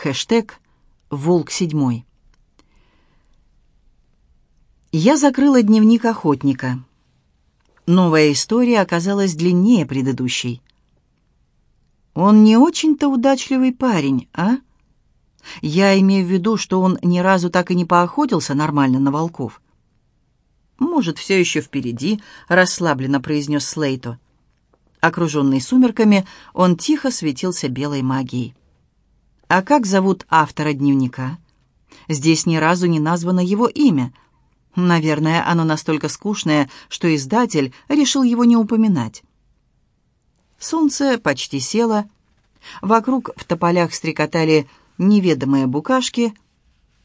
Хэштег «Волк седьмой». Я закрыла дневник охотника. Новая история оказалась длиннее предыдущей. Он не очень-то удачливый парень, а? Я имею в виду, что он ни разу так и не поохотился нормально на волков. «Может, все еще впереди», — расслабленно произнес Слейто. Окруженный сумерками, он тихо светился белой магией. «А как зовут автора дневника?» «Здесь ни разу не названо его имя», — Наверное, оно настолько скучное, что издатель решил его не упоминать. Солнце почти село. Вокруг в тополях стрекотали неведомые букашки.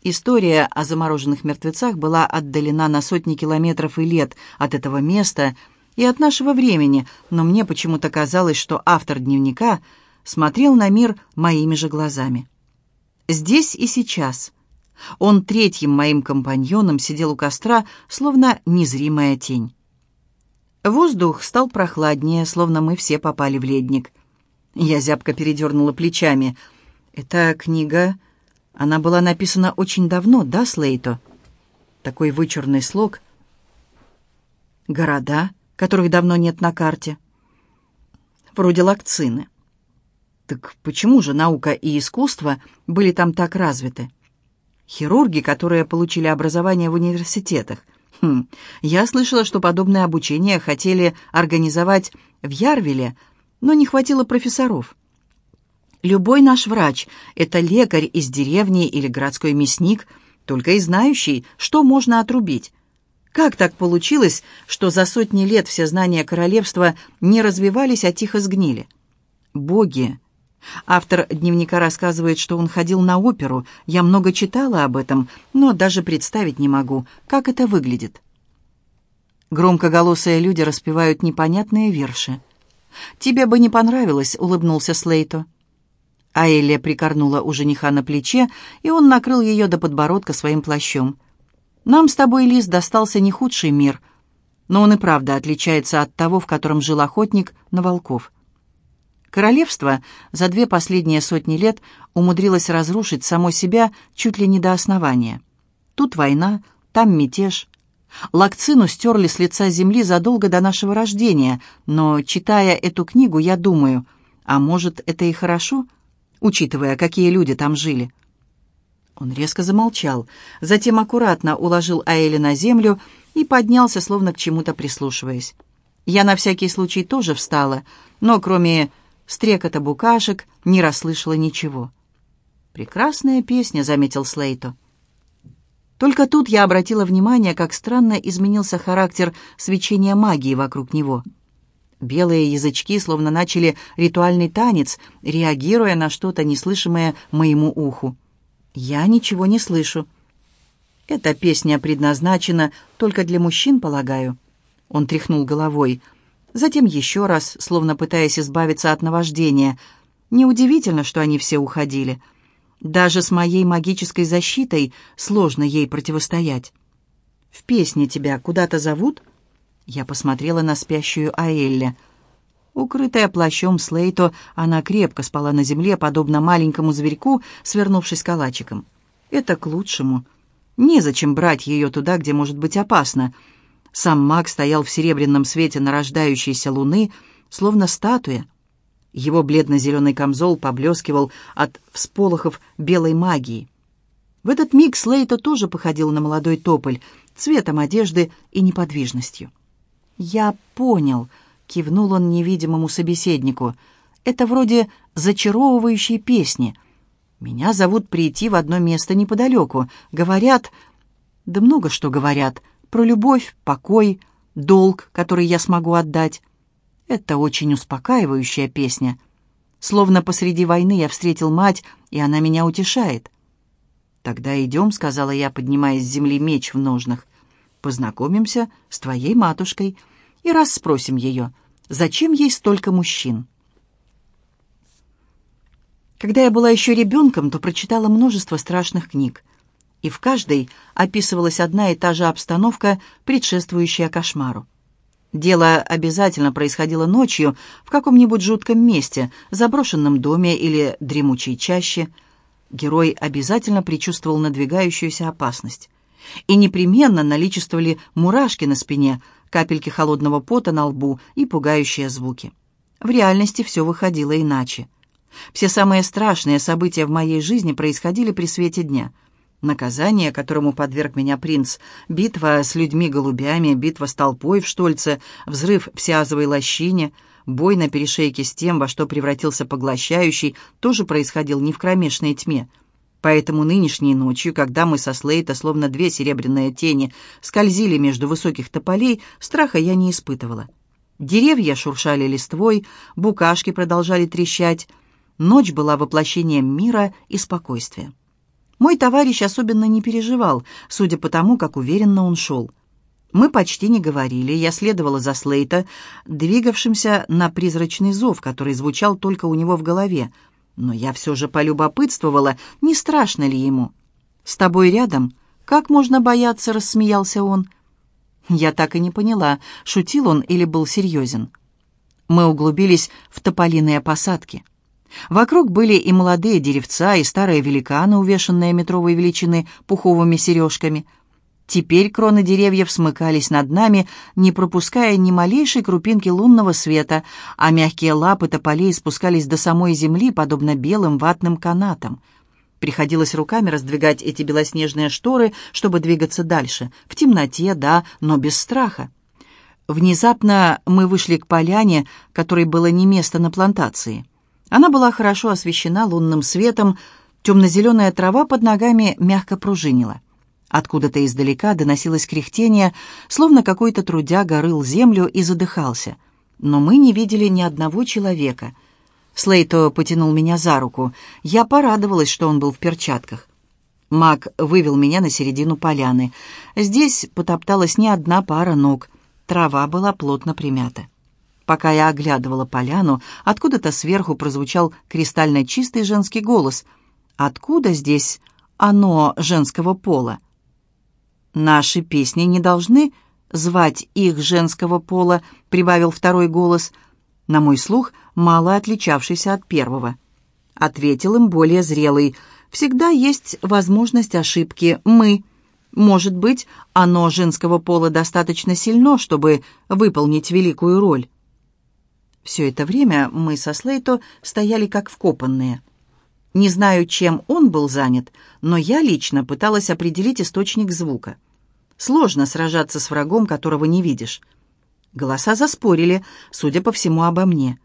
История о замороженных мертвецах была отдалена на сотни километров и лет от этого места и от нашего времени, но мне почему-то казалось, что автор дневника смотрел на мир моими же глазами. Здесь и сейчас — он третьим моим компаньоном сидел у костра, словно незримая тень. Воздух стал прохладнее, словно мы все попали в ледник. Я зябко передернула плечами. «Эта книга... Она была написана очень давно, да, Слейто?» Такой вычурный слог. «Города, которых давно нет на карте. Вроде Лакцины. Так почему же наука и искусство были там так развиты?» Хирурги, которые получили образование в университетах. Хм, я слышала, что подобное обучение хотели организовать в Ярвеле, но не хватило профессоров. Любой наш врач – это лекарь из деревни или городской мясник, только и знающий, что можно отрубить. Как так получилось, что за сотни лет все знания королевства не развивались, а тихо сгнили? Боги Автор дневника рассказывает, что он ходил на оперу. Я много читала об этом, но даже представить не могу, как это выглядит. Громкоголосые люди распевают непонятные верши. «Тебе бы не понравилось», — улыбнулся Слейто. А Элли прикорнула у жениха на плече, и он накрыл ее до подбородка своим плащом. «Нам с тобой, Лиз, достался не худший мир, но он и правда отличается от того, в котором жил охотник на волков. Королевство за две последние сотни лет умудрилось разрушить само себя чуть ли не до основания. Тут война, там мятеж. Лакцину стерли с лица земли задолго до нашего рождения, но, читая эту книгу, я думаю, а может, это и хорошо, учитывая, какие люди там жили. Он резко замолчал, затем аккуратно уложил Аэли на землю и поднялся, словно к чему-то прислушиваясь. Я на всякий случай тоже встала, но кроме стрекота букашек, не расслышала ничего. «Прекрасная песня», — заметил Слейто. Только тут я обратила внимание, как странно изменился характер свечения магии вокруг него. Белые язычки словно начали ритуальный танец, реагируя на что-то неслышимое моему уху. Я ничего не слышу. Эта песня предназначена только для мужчин, полагаю. Он тряхнул головой — затем еще раз, словно пытаясь избавиться от наваждения. Неудивительно, что они все уходили. Даже с моей магической защитой сложно ей противостоять. «В песне тебя куда-то зовут?» Я посмотрела на спящую Аэлле. Укрытая плащом Слейто, она крепко спала на земле, подобно маленькому зверьку, свернувшись калачиком. «Это к лучшему. Незачем брать ее туда, где может быть опасно», сам маг стоял в серебряном свете нарождающейся луны, словно статуя. Его бледно-зеленый камзол поблескивал от всполохов белой магии. В этот миг Слейта тоже походил на молодой тополь, цветом одежды и неподвижностью. «Я понял», — кивнул он невидимому собеседнику. «Это вроде зачаровывающей песни. Меня зовут прийти в одно место неподалеку. Говорят...» «Да много что говорят», — про любовь, покой, долг, который я смогу отдать. Это очень успокаивающая песня. Словно посреди войны я встретил мать, и она меня утешает. «Тогда идем», — сказала я, поднимая с земли меч в ножнах. «Познакомимся с твоей матушкой и расспросим ее, зачем ей столько мужчин?» Когда я была еще ребенком, то прочитала множество страшных книг и в каждой описывалась одна и та же обстановка, предшествующая кошмару. Дело обязательно происходило ночью в каком-нибудь жутком месте, заброшенном доме или дремучей чаще. Герой обязательно предчувствовал надвигающуюся опасность. И непременно наличествовали мурашки на спине, капельки холодного пота на лбу и пугающие звуки. В реальности все выходило иначе. Все самые страшные события в моей жизни происходили при свете дня. Наказание, которому подверг меня принц, битва с людьми-голубями, битва с толпой в Штольце, взрыв в Сиазовой лощине, бой на перешейке с тем, во что превратился поглощающий, тоже происходил не в кромешной тьме. Поэтому нынешней ночью, когда мы со Слейта, словно две серебряные тени, скользили между высоких тополей, страха я не испытывала. Деревья шуршали листвой, букашки продолжали трещать, Ночь была воплощением мира и спокойствия. Мой товарищ особенно не переживал, судя по тому, как уверенно он шел. Мы почти не говорили, я следовала за Слейта, двигавшимся на призрачный зов, который звучал только у него в голове. Но я все же полюбопытствовала, не страшно ли ему. «С тобой рядом? Как можно бояться?» — рассмеялся он. Я так и не поняла, шутил он или был серьезен. Мы углубились в тополиные посадки. Вокруг были и молодые деревца, и старые великаны, увешанные метровой величины пуховыми сережками. Теперь кроны деревьев смыкались над нами, не пропуская ни малейшей крупинки лунного света, а мягкие лапы тополей спускались до самой земли, подобно белым ватным канатам. Приходилось руками раздвигать эти белоснежные шторы, чтобы двигаться дальше. В темноте, да, но без страха. Внезапно мы вышли к поляне, которой было не место на плантации. Она была хорошо освещена лунным светом, темно-зеленая трава под ногами мягко пружинила. Откуда-то издалека доносилось кряхтение, словно какой-то трудяга рыл землю и задыхался. Но мы не видели ни одного человека. Слейто потянул меня за руку. Я порадовалась, что он был в перчатках. Маг вывел меня на середину поляны. Здесь потопталась не одна пара ног. Трава была плотно примята. Пока я оглядывала поляну, откуда-то сверху прозвучал кристально чистый женский голос. «Откуда здесь оно женского пола?» «Наши песни не должны звать их женского пола», — прибавил второй голос, на мой слух, мало отличавшийся от первого. Ответил им более зрелый. «Всегда есть возможность ошибки. Мы...» Может быть, оно женского пола достаточно сильно, чтобы выполнить великую роль. Все это время мы со Слейто стояли как вкопанные. Не знаю, чем он был занят, но я лично пыталась определить источник звука. Сложно сражаться с врагом, которого не видишь. Голоса заспорили, судя по всему, обо мне.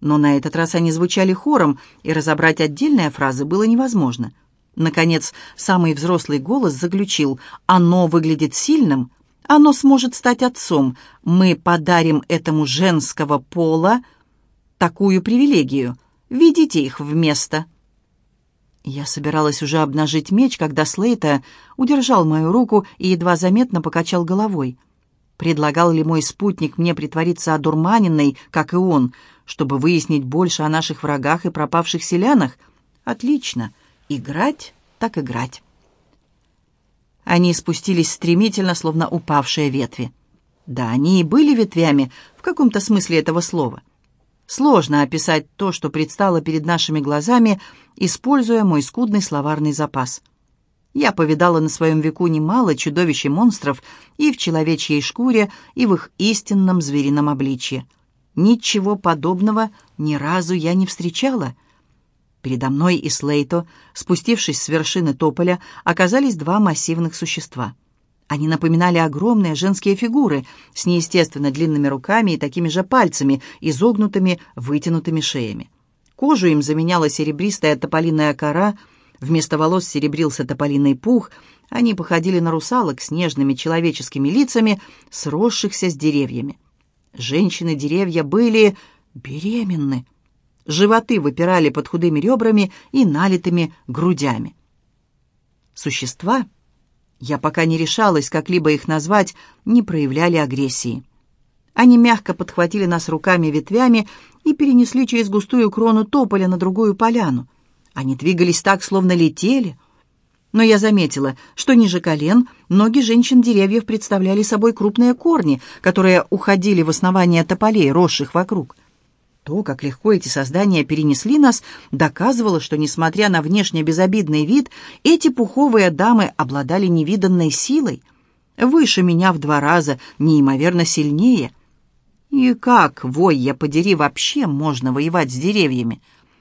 Но на этот раз они звучали хором, и разобрать отдельные фразы было невозможно. Наконец, самый взрослый голос заключил «Оно выглядит сильным», оно сможет стать отцом. Мы подарим этому женского пола такую привилегию. Ведите их вместо. Я собиралась уже обнажить меч, когда Слейта удержал мою руку и едва заметно покачал головой. Предлагал ли мой спутник мне притвориться одурманенной, как и он, чтобы выяснить больше о наших врагах и пропавших селянах? Отлично. Играть так играть. Они спустились стремительно, словно упавшие ветви. Да, они и были ветвями, в каком-то смысле этого слова. Сложно описать то, что предстало перед нашими глазами, используя мой скудный словарный запас. Я повидала на своем веку немало чудовищ и монстров и в человечьей шкуре, и в их истинном зверином обличье. Ничего подобного ни разу я не встречала — Передо мной и Слейто, спустившись с вершины тополя, оказались два массивных существа. Они напоминали огромные женские фигуры с неестественно длинными руками и такими же пальцами, изогнутыми, вытянутыми шеями. Кожу им заменяла серебристая тополиная кора, вместо волос серебрился тополиный пух, они походили на русалок с нежными человеческими лицами, сросшихся с деревьями. Женщины-деревья были беременны. Животы выпирали под худыми ребрами и налитыми грудями. Существа, я пока не решалась как-либо их назвать, не проявляли агрессии. Они мягко подхватили нас руками ветвями и перенесли через густую крону тополя на другую поляну. Они двигались так, словно летели. Но я заметила, что ниже колен ноги женщин-деревьев представляли собой крупные корни, которые уходили в основание тополей, росших вокруг. То, как легко эти создания перенесли нас, доказывало, что, несмотря на внешне безобидный вид, эти пуховые дамы обладали невиданной силой, выше меня в два раза, неимоверно сильнее. И как, вой я подери, вообще можно воевать с деревьями?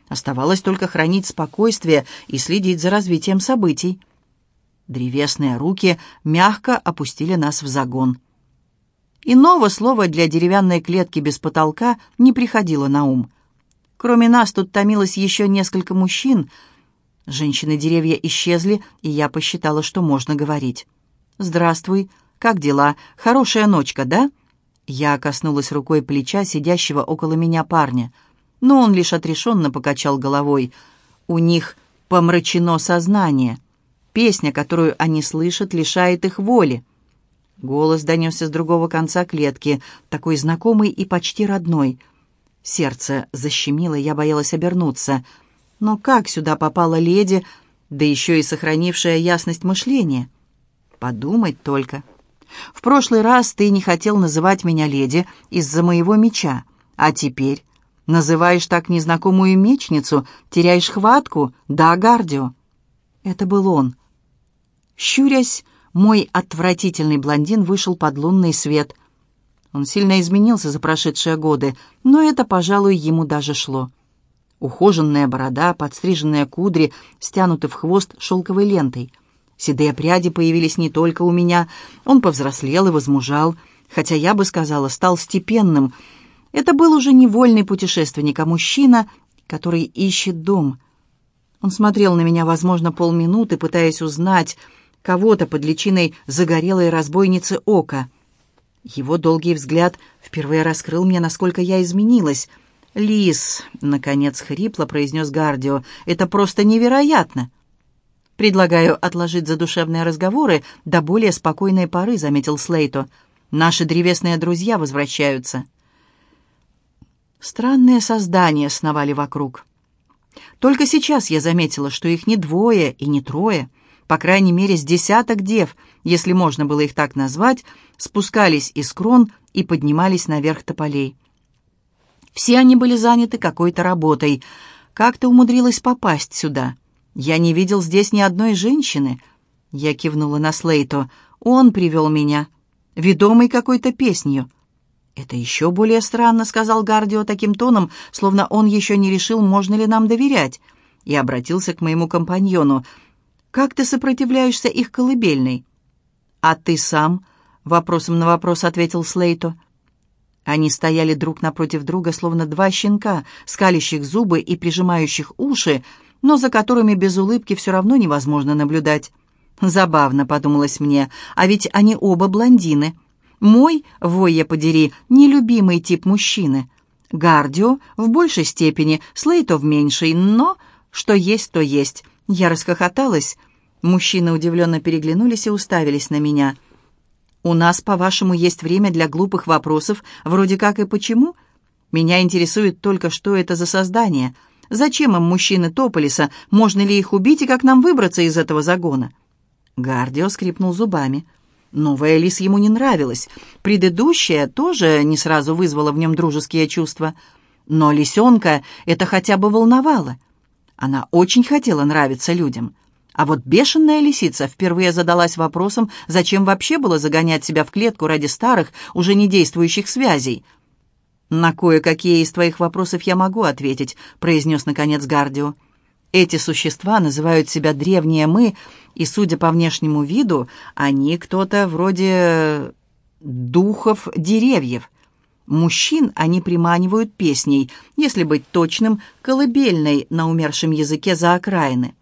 Оставалось только хранить спокойствие и следить за развитием событий. Древесные руки мягко опустили нас в загон. Иного слова для деревянной клетки без потолка не приходило на ум. Кроме нас тут томилось еще несколько мужчин. Женщины-деревья исчезли, и я посчитала, что можно говорить. «Здравствуй. Как дела? Хорошая ночка, да?» Я коснулась рукой плеча сидящего около меня парня. Но он лишь отрешенно покачал головой. «У них помрачено сознание. Песня, которую они слышат, лишает их воли. Голос донесся с другого конца клетки, такой знакомый и почти родной. Сердце защемило, я боялась обернуться. Но как сюда попала леди, да еще и сохранившая ясность мышления? Подумать только. В прошлый раз ты не хотел называть меня леди из-за моего меча, а теперь называешь так незнакомую мечницу, теряешь хватку, да, Гардио? Это был он. Щурясь, мой отвратительный блондин вышел под лунный свет. Он сильно изменился за прошедшие годы, но это, пожалуй, ему даже шло. Ухоженная борода, подстриженные кудри стянуты в хвост шелковой лентой. Седые пряди появились не только у меня. Он повзрослел и возмужал, хотя, я бы сказала, стал степенным. Это был уже не вольный путешественник, а мужчина, который ищет дом. Он смотрел на меня, возможно, полминуты, пытаясь узнать, кого-то под личиной загорелой разбойницы ока. Его долгий взгляд впервые раскрыл мне, насколько я изменилась. «Лис», — наконец хрипло произнес Гардио, — «это просто невероятно». «Предлагаю отложить задушевные разговоры до более спокойной поры», — заметил Слейто. «Наши древесные друзья возвращаются». Странные создания сновали вокруг. Только сейчас я заметила, что их не двое и не трое — по крайней мере, с десяток дев, если можно было их так назвать, спускались из крон и поднимались наверх тополей. Все они были заняты какой-то работой. Как ты умудрилась попасть сюда? Я не видел здесь ни одной женщины. Я кивнула на Слейто. Он привел меня, ведомый какой-то песнью. «Это еще более странно», — сказал Гардио таким тоном, словно он еще не решил, можно ли нам доверять, и обратился к моему компаньону. Как ты сопротивляешься их колыбельной?» «А ты сам?» — вопросом на вопрос ответил Слейто. Они стояли друг напротив друга, словно два щенка, скалящих зубы и прижимающих уши, но за которыми без улыбки все равно невозможно наблюдать. «Забавно», — подумалось мне, — «а ведь они оба блондины. Мой, вой я подери, нелюбимый тип мужчины. Гардио в большей степени, Слейто в меньшей, но что есть, то есть. Я расхохоталась. Мужчины удивленно переглянулись и уставились на меня. «У нас, по-вашему, есть время для глупых вопросов, вроде как и почему? Меня интересует только, что это за создание. Зачем им мужчины Тополиса? Можно ли их убить и как нам выбраться из этого загона?» Гардио скрипнул зубами. Новая лис ему не нравилась. Предыдущая тоже не сразу вызвала в нем дружеские чувства. Но лисенка это хотя бы волновало. Она очень хотела нравиться людям. А вот бешеная лисица впервые задалась вопросом, зачем вообще было загонять себя в клетку ради старых, уже не действующих связей. «На кое-какие из твоих вопросов я могу ответить», — произнес наконец Гардио. «Эти существа называют себя древние мы, и, судя по внешнему виду, они кто-то вроде духов деревьев. Мужчин они приманивают песней, если быть точным, колыбельной на умершем языке за окраины.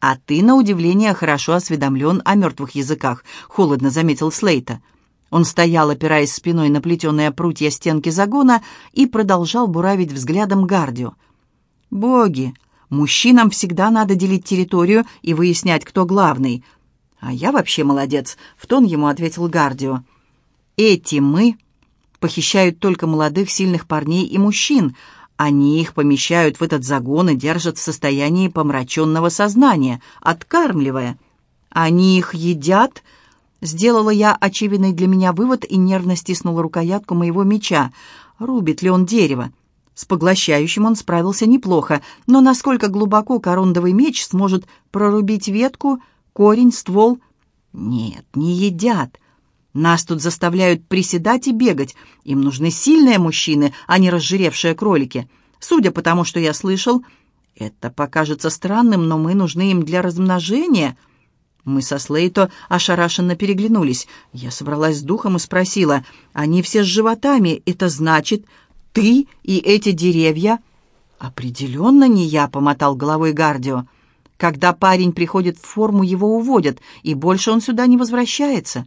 «А ты, на удивление, хорошо осведомлен о мертвых языках», — холодно заметил Слейта. Он стоял, опираясь спиной на плетеные прутья стенки загона, и продолжал буравить взглядом Гардио. «Боги! Мужчинам всегда надо делить территорию и выяснять, кто главный». «А я вообще молодец», — в тон ему ответил Гардио. «Эти мы похищают только молодых сильных парней и мужчин. Они их помещают в этот загон и держат в состоянии помраченного сознания, откармливая. Они их едят. Сделала я очевидный для меня вывод и нервно стиснула рукоятку моего меча. Рубит ли он дерево? С поглощающим он справился неплохо, но насколько глубоко корондовый меч сможет прорубить ветку, корень, ствол? Нет, не едят. Нас тут заставляют приседать и бегать. Им нужны сильные мужчины, а не разжиревшие кролики. Судя по тому, что я слышал, это покажется странным, но мы нужны им для размножения. Мы со Слейто ошарашенно переглянулись. Я собралась с духом и спросила, они все с животами, это значит, ты и эти деревья? Определенно не я, помотал головой Гардио. Когда парень приходит в форму, его уводят, и больше он сюда не возвращается.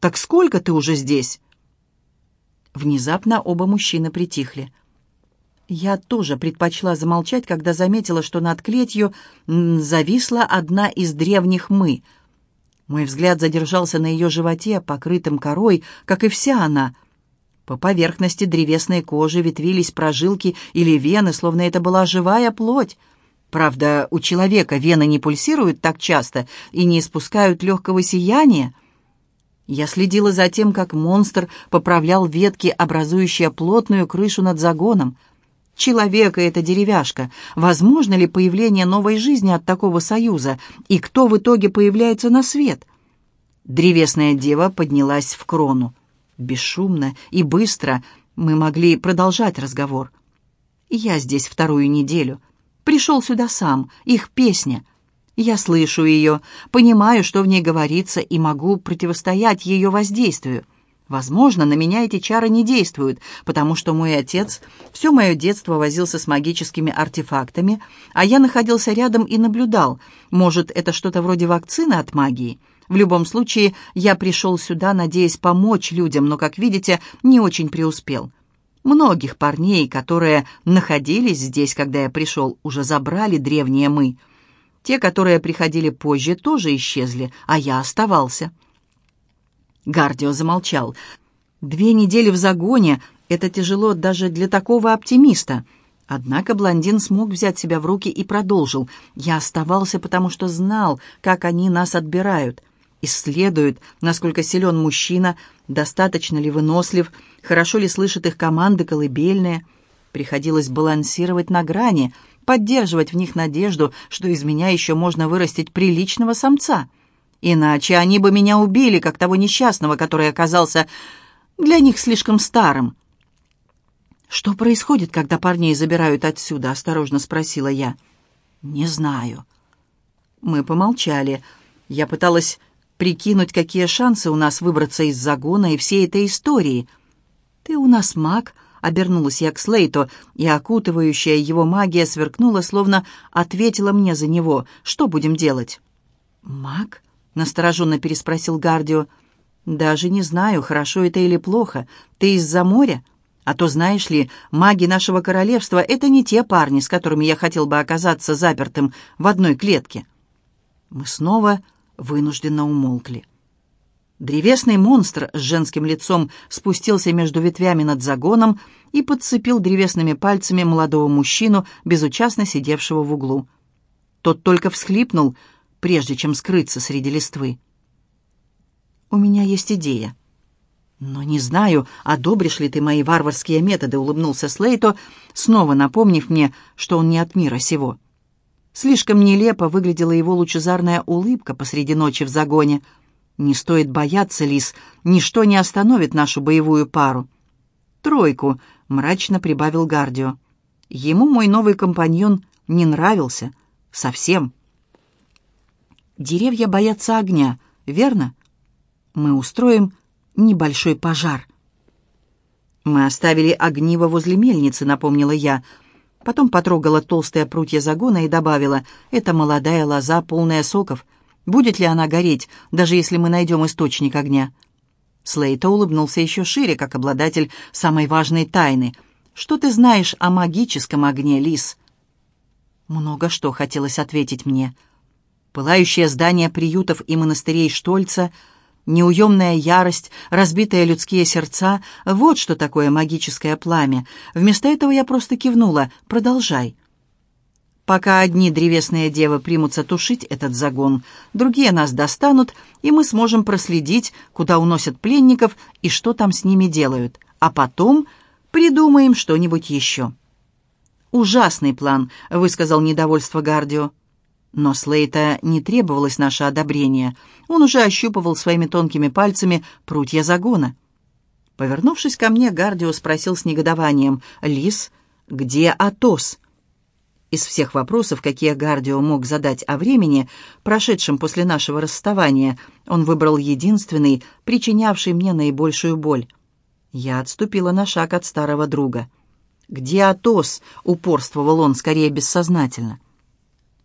Так сколько ты уже здесь? Внезапно оба мужчины притихли. Я тоже предпочла замолчать, когда заметила, что над клетью зависла одна из древних «мы». Мой взгляд задержался на ее животе, покрытым корой, как и вся она. По поверхности древесной кожи ветвились прожилки или вены, словно это была живая плоть. Правда, у человека вены не пульсируют так часто и не испускают легкого сияния. Я следила за тем, как монстр поправлял ветки, образующие плотную крышу над загоном — человека эта деревяшка? Возможно ли появление новой жизни от такого союза? И кто в итоге появляется на свет? Древесная дева поднялась в крону. Бесшумно и быстро мы могли продолжать разговор. Я здесь вторую неделю. Пришел сюда сам, их песня. Я слышу ее, понимаю, что в ней говорится, и могу противостоять ее воздействию. Возможно, на меня эти чары не действуют, потому что мой отец все мое детство возился с магическими артефактами, а я находился рядом и наблюдал. Может, это что-то вроде вакцины от магии? В любом случае, я пришел сюда, надеясь помочь людям, но, как видите, не очень преуспел. Многих парней, которые находились здесь, когда я пришел, уже забрали древние мы. Те, которые приходили позже, тоже исчезли, а я оставался. Гардио замолчал. «Две недели в загоне — это тяжело даже для такого оптимиста». Однако блондин смог взять себя в руки и продолжил. «Я оставался, потому что знал, как они нас отбирают. Исследуют, насколько силен мужчина, достаточно ли вынослив, хорошо ли слышат их команды колыбельные. Приходилось балансировать на грани, поддерживать в них надежду, что из меня еще можно вырастить приличного самца». Иначе они бы меня убили, как того несчастного, который оказался для них слишком старым. «Что происходит, когда парней забирают отсюда?» — осторожно спросила я. «Не знаю». Мы помолчали. Я пыталась прикинуть, какие шансы у нас выбраться из загона и всей этой истории. «Ты у нас маг», — обернулась я к Слейту, и окутывающая его магия сверкнула, словно ответила мне за него. «Что будем делать?» «Маг?» — настороженно переспросил Гардио. «Даже не знаю, хорошо это или плохо. Ты из-за моря? А то, знаешь ли, маги нашего королевства — это не те парни, с которыми я хотел бы оказаться запертым в одной клетке». Мы снова вынужденно умолкли. Древесный монстр с женским лицом спустился между ветвями над загоном и подцепил древесными пальцами молодого мужчину, безучастно сидевшего в углу. Тот только всхлипнул — прежде чем скрыться среди листвы. «У меня есть идея». «Но не знаю, одобришь ли ты мои варварские методы», — улыбнулся Слейто, снова напомнив мне, что он не от мира сего. Слишком нелепо выглядела его лучезарная улыбка посреди ночи в загоне. «Не стоит бояться, Лис, ничто не остановит нашу боевую пару». «Тройку», — мрачно прибавил Гардио. Ему мой новый компаньон не нравился. Совсем. Деревья боятся огня, верно? Мы устроим небольшой пожар. Мы оставили огниво возле мельницы, напомнила я. Потом потрогала толстые прутья загона и добавила, это молодая лоза, полная соков. Будет ли она гореть, даже если мы найдем источник огня? Слейто улыбнулся еще шире, как обладатель самой важной тайны. «Что ты знаешь о магическом огне, Лис?» Много что хотелось ответить мне. Пылающее здание приютов и монастырей Штольца, неуемная ярость, разбитые людские сердца — вот что такое магическое пламя. Вместо этого я просто кивнула «продолжай». Пока одни древесные девы примутся тушить этот загон, другие нас достанут, и мы сможем проследить, куда уносят пленников и что там с ними делают. А потом придумаем что-нибудь еще. «Ужасный план», — высказал недовольство Гардио. Но Слейта не требовалось наше одобрение. Он уже ощупывал своими тонкими пальцами прутья загона. Повернувшись ко мне, Гардио спросил с негодованием, «Лис, где Атос?» Из всех вопросов, какие Гардио мог задать о времени, прошедшем после нашего расставания, он выбрал единственный, причинявший мне наибольшую боль. Я отступила на шаг от старого друга. «Где Атос?» — упорствовал он, скорее бессознательно.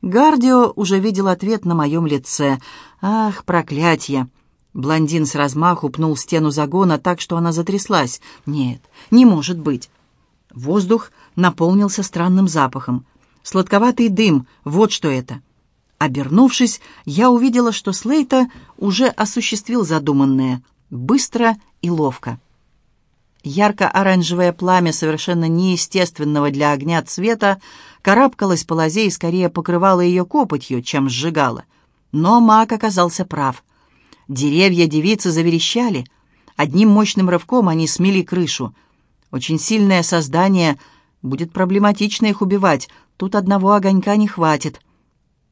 Гардио уже видел ответ на моем лице. «Ах, проклятье!» Блондин с размаху пнул стену загона так, что она затряслась. «Нет, не может быть!» Воздух наполнился странным запахом. Сладковатый дым, вот что это. Обернувшись, я увидела, что Слейта уже осуществил задуманное. Быстро и ловко. Ярко-оранжевое пламя совершенно неестественного для огня цвета карабкалось по лозе и скорее покрывало ее копотью, чем сжигало. Но маг оказался прав. Деревья девицы заверещали. Одним мощным рывком они смели крышу. Очень сильное создание, будет проблематично их убивать, Тут одного огонька не хватит.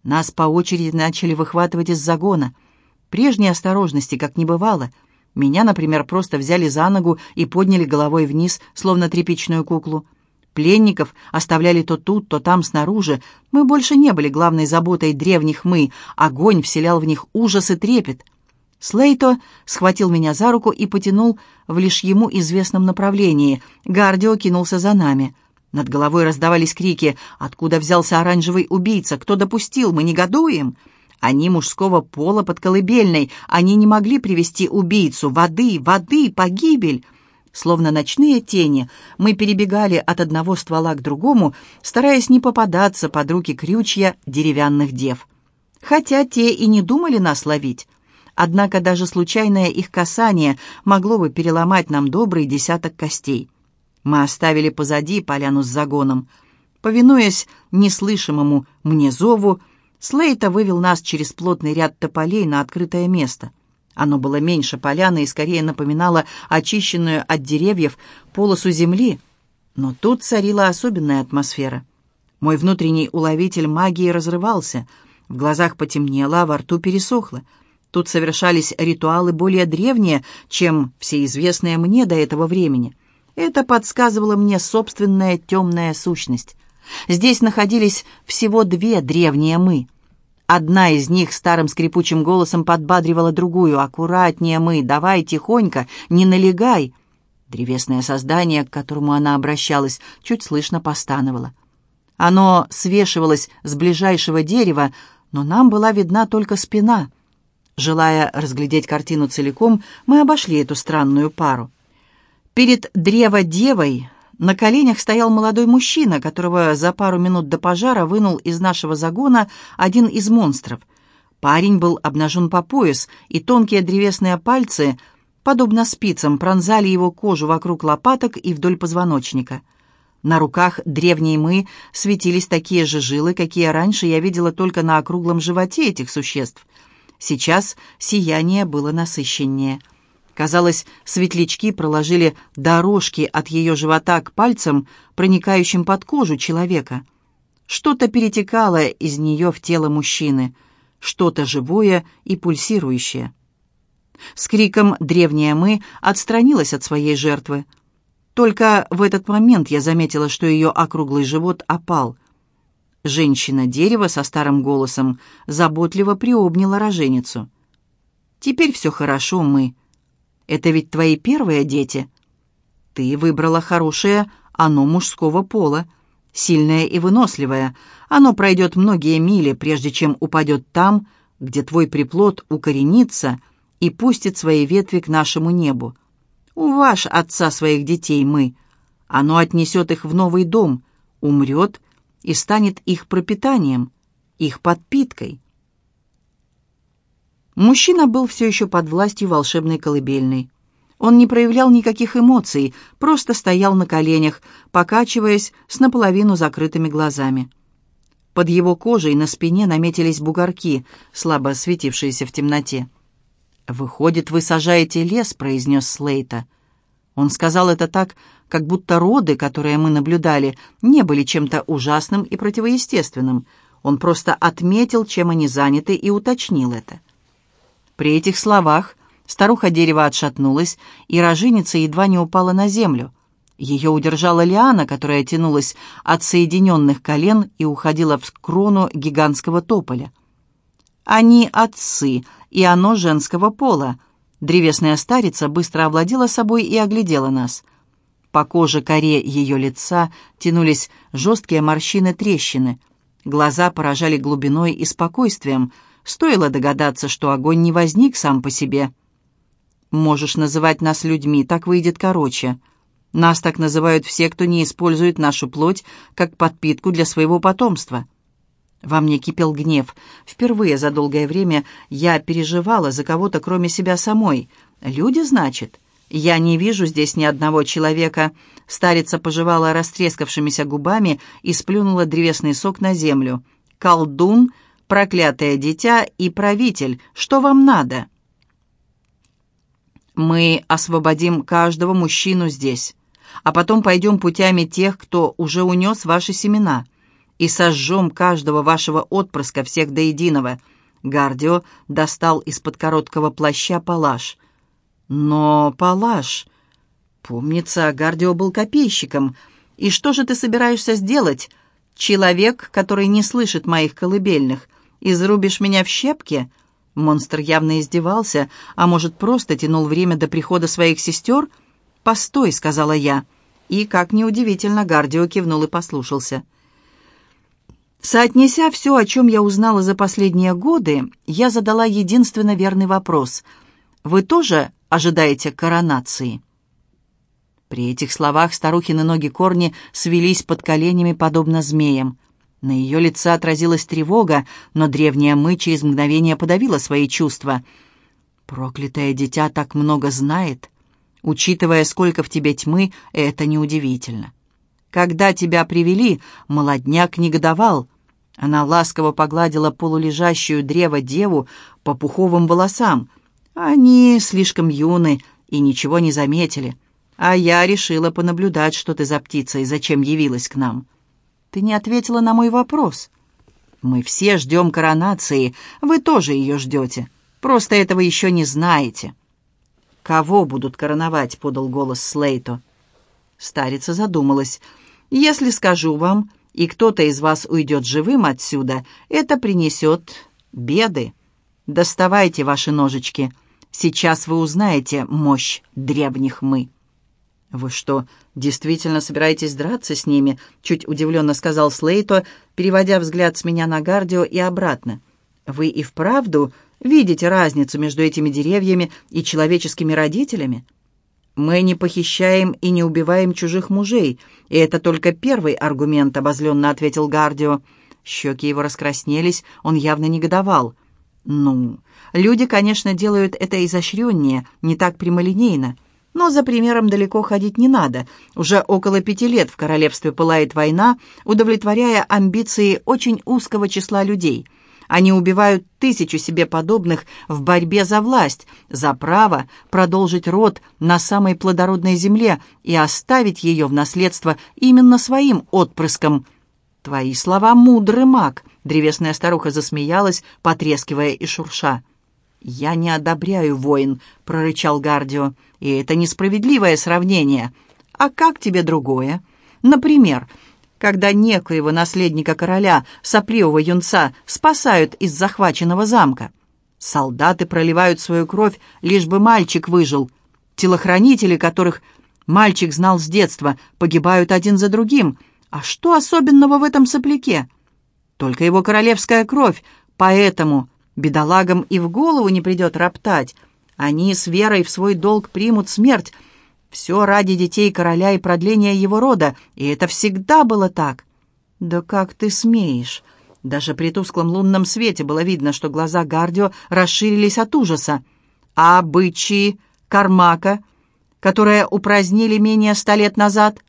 Нас по очереди начали выхватывать из загона. Прежней осторожности как не бывало. Меня, например, просто взяли за ногу и подняли головой вниз, словно тряпичную куклу. Пленников оставляли то тут, то там снаружи. Мы больше не были главной заботой древних мы. Огонь вселял в них ужас и трепет. Слейто схватил меня за руку и потянул в лишь ему известном направлении. Гардио кинулся за нами. Над головой раздавались крики «Откуда взялся оранжевый убийца? Кто допустил? Мы негодуем!» Они мужского пола под колыбельной. Они не могли привести убийцу. Воды, воды, погибель. Словно ночные тени, мы перебегали от одного ствола к другому, стараясь не попадаться под руки крючья деревянных дев. Хотя те и не думали нас ловить. Однако даже случайное их касание могло бы переломать нам добрый десяток костей. Мы оставили позади поляну с загоном. Повинуясь неслышимому мне зову, Слейта вывел нас через плотный ряд тополей на открытое место. Оно было меньше поляны и скорее напоминало очищенную от деревьев полосу земли, но тут царила особенная атмосфера. Мой внутренний уловитель магии разрывался, в глазах потемнело, а во рту пересохло. Тут совершались ритуалы более древние, чем все известные мне до этого времени — это подсказывала мне собственная темная сущность. Здесь находились всего две древние «мы». Одна из них старым скрипучим голосом подбадривала другую. «Аккуратнее мы, давай тихонько, не налегай!» Древесное создание, к которому она обращалась, чуть слышно постановало. Оно свешивалось с ближайшего дерева, но нам была видна только спина. Желая разглядеть картину целиком, мы обошли эту странную пару. Перед древо-девой на коленях стоял молодой мужчина, которого за пару минут до пожара вынул из нашего загона один из монстров. Парень был обнажен по пояс, и тонкие древесные пальцы, подобно спицам, пронзали его кожу вокруг лопаток и вдоль позвоночника. На руках древней мы светились такие же жилы, какие раньше я видела только на округлом животе этих существ. Сейчас сияние было насыщеннее — Казалось, светлячки проложили дорожки от ее живота к пальцам, проникающим под кожу человека. Что-то перетекало из нее в тело мужчины, что-то живое и пульсирующее. С криком «Древняя мы» отстранилась от своей жертвы. Только в этот момент я заметила, что ее округлый живот опал. Женщина-дерево со старым голосом заботливо приобняла роженицу. «Теперь все хорошо, мы», это ведь твои первые дети. Ты выбрала хорошее, оно мужского пола, сильное и выносливое. Оно пройдет многие мили, прежде чем упадет там, где твой приплод укоренится и пустит свои ветви к нашему небу. Уваж отца своих детей мы. Оно отнесет их в новый дом, умрет и станет их пропитанием, их подпиткой. Мужчина был все еще под властью волшебной колыбельной. Он не проявлял никаких эмоций, просто стоял на коленях, покачиваясь с наполовину закрытыми глазами. Под его кожей на спине наметились бугорки, слабо светившиеся в темноте. «Выходит, вы сажаете лес», — произнес Слейта. Он сказал это так, как будто роды, которые мы наблюдали, не были чем-то ужасным и противоестественным. Он просто отметил, чем они заняты, и уточнил это. При этих словах старуха дерева отшатнулась, и роженица едва не упала на землю. Ее удержала лиана, которая тянулась от соединенных колен и уходила в крону гигантского тополя. Они отцы, и оно женского пола. Древесная старица быстро овладела собой и оглядела нас. По коже коре ее лица тянулись жесткие морщины-трещины. Глаза поражали глубиной и спокойствием. Стоило догадаться, что огонь не возник сам по себе. «Можешь называть нас людьми, так выйдет короче. Нас так называют все, кто не использует нашу плоть как подпитку для своего потомства». Во мне кипел гнев. Впервые за долгое время я переживала за кого-то, кроме себя самой. Люди, значит? Я не вижу здесь ни одного человека. Старица пожевала растрескавшимися губами и сплюнула древесный сок на землю. Колдун, проклятое дитя и правитель. Что вам надо? Мы освободим каждого мужчину здесь, а потом пойдем путями тех, кто уже унес ваши семена и сожжем каждого вашего отпрыска всех до единого». Гардио достал из-под короткого плаща палаш. «Но палаш...» «Помнится, Гардио был копейщиком. И что же ты собираешься сделать? Человек, который не слышит моих колыбельных. Изрубишь меня в щепки?» Монстр явно издевался, а может, просто тянул время до прихода своих сестер? «Постой», — сказала я. И, как неудивительно, Гардио кивнул и послушался. Соотнеся все, о чем я узнала за последние годы, я задала единственно верный вопрос. «Вы тоже ожидаете коронации?» При этих словах старухины ноги корни свелись под коленями, подобно змеям. На ее лице отразилась тревога, но древняя мы через мгновение подавила свои чувства. «Проклятое дитя так много знает. Учитывая, сколько в тебе тьмы, это неудивительно. Когда тебя привели, молодняк негодовал». Она ласково погладила полулежащую древо деву по пуховым волосам. Они слишком юны и ничего не заметили. А я решила понаблюдать, что ты за птица и зачем явилась к нам. Ты не ответила на мой вопрос. Мы все ждем коронации, вы тоже ее ждете. Просто этого еще не знаете. «Кого будут короновать?» — подал голос Слейто. Старица задумалась. «Если скажу вам, и кто-то из вас уйдет живым отсюда, это принесет беды. Доставайте ваши ножички. Сейчас вы узнаете мощь древних мы». «Вы что, действительно собираетесь драться с ними?» Чуть удивленно сказал Слейто, переводя взгляд с меня на Гардио и обратно. «Вы и вправду видите разницу между этими деревьями и человеческими родителями?» «Мы не похищаем и не убиваем чужих мужей, и это только первый аргумент», — обозленно ответил Гардио. Щеки его раскраснелись, он явно негодовал. «Ну, люди, конечно, делают это изощреннее, не так прямолинейно. Но за примером далеко ходить не надо. Уже около пяти лет в королевстве пылает война, удовлетворяя амбиции очень узкого числа людей — они убивают тысячу себе подобных в борьбе за власть, за право продолжить род на самой плодородной земле и оставить ее в наследство именно своим отпрыскам. «Твои слова мудрый маг», — древесная старуха засмеялась, потрескивая и шурша. «Я не одобряю войн», — прорычал Гардио, — «и это несправедливое сравнение. А как тебе другое? Например, когда некоего наследника короля, сопливого юнца, спасают из захваченного замка. Солдаты проливают свою кровь, лишь бы мальчик выжил. Телохранители, которых мальчик знал с детства, погибают один за другим. А что особенного в этом сопляке? Только его королевская кровь, поэтому бедолагам и в голову не придет роптать. Они с верой в свой долг примут смерть, все ради детей короля и продления его рода, и это всегда было так. Да как ты смеешь? Даже при тусклом лунном свете было видно, что глаза Гардио расширились от ужаса. А обычаи Кармака, которые упразднили менее ста лет назад?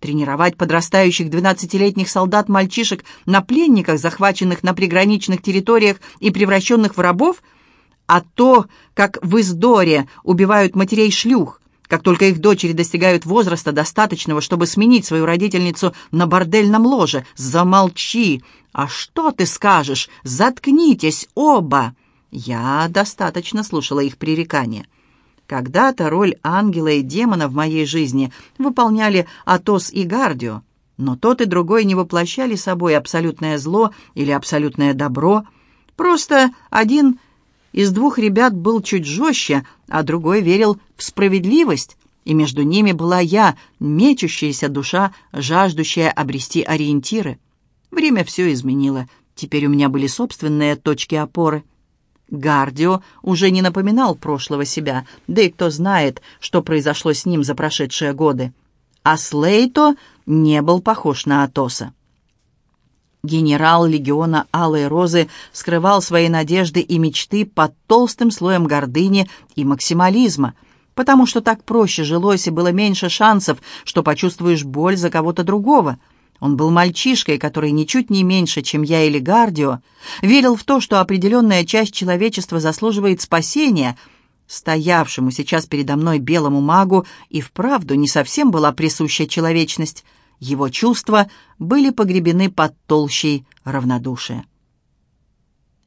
Тренировать подрастающих двенадцатилетних солдат-мальчишек на пленниках, захваченных на приграничных территориях и превращенных в рабов? А то, как в Издоре убивают матерей-шлюх, как только их дочери достигают возраста достаточного, чтобы сменить свою родительницу на бордельном ложе. Замолчи! А что ты скажешь? Заткнитесь оба!» Я достаточно слушала их пререкания. Когда-то роль ангела и демона в моей жизни выполняли Атос и Гардио, но тот и другой не воплощали собой абсолютное зло или абсолютное добро. Просто один из двух ребят был чуть жестче, а другой верил в справедливость, и между ними была я, мечущаяся душа, жаждущая обрести ориентиры. Время все изменило. Теперь у меня были собственные точки опоры. Гардио уже не напоминал прошлого себя, да и кто знает, что произошло с ним за прошедшие годы. А Слейто не был похож на Атоса. Генерал легиона Алой Розы скрывал свои надежды и мечты под толстым слоем гордыни и максимализма, потому что так проще жилось и было меньше шансов, что почувствуешь боль за кого-то другого — он был мальчишкой, который ничуть не меньше, чем я или Гардио, верил в то, что определенная часть человечества заслуживает спасения. Стоявшему сейчас передо мной белому магу и вправду не совсем была присуща человечность. Его чувства были погребены под толщей равнодушия.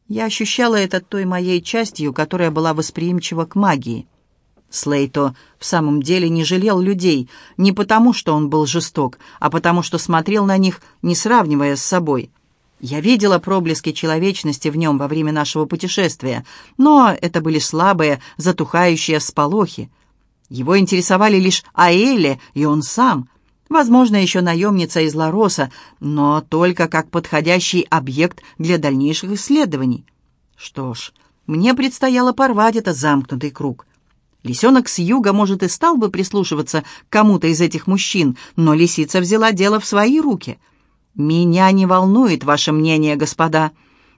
Я ощущала это той моей частью, которая была восприимчива к магии. Слейто в самом деле не жалел людей, не потому, что он был жесток, а потому, что смотрел на них, не сравнивая с собой. Я видела проблески человечности в нем во время нашего путешествия, но это были слабые, затухающие сполохи. Его интересовали лишь Аэле и он сам, возможно, еще наемница из Лароса, но только как подходящий объект для дальнейших исследований. Что ж, мне предстояло порвать этот замкнутый круг — Лисенок с юга, может, и стал бы прислушиваться к кому-то из этих мужчин, но лисица взяла дело в свои руки. «Меня не волнует ваше мнение, господа.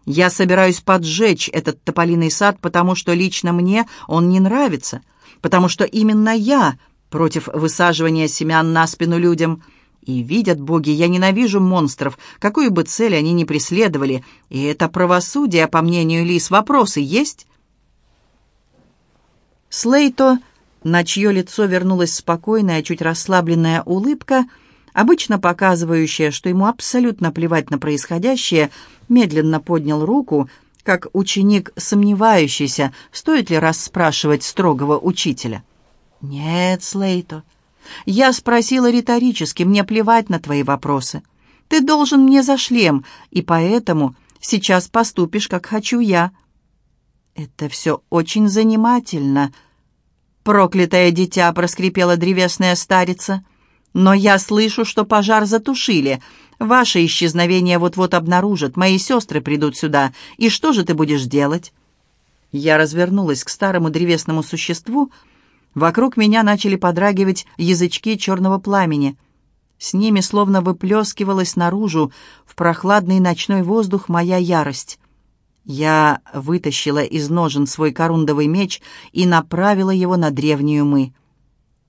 Я собираюсь поджечь этот тополиный сад, потому что лично мне он не нравится, потому что именно я против высаживания семян на спину людям». И видят боги, я ненавижу монстров, какую бы цель они ни преследовали. И это правосудие, по мнению Лис, вопросы есть? Слейто, на чье лицо вернулась спокойная, чуть расслабленная улыбка, обычно показывающая, что ему абсолютно плевать на происходящее, медленно поднял руку, как ученик, сомневающийся, стоит ли расспрашивать строгого учителя. «Нет, Слейто, я спросила риторически, мне плевать на твои вопросы. Ты должен мне за шлем, и поэтому сейчас поступишь, как хочу я». «Это все очень занимательно», — проклятое дитя проскрипела древесная старица. «Но я слышу, что пожар затушили. Ваше исчезновение вот-вот обнаружат, мои сестры придут сюда. И что же ты будешь делать?» Я развернулась к старому древесному существу. Вокруг меня начали подрагивать язычки черного пламени. С ними словно выплескивалась наружу в прохладный ночной воздух моя ярость. Я вытащила из ножен свой корундовый меч и направила его на древнюю мы.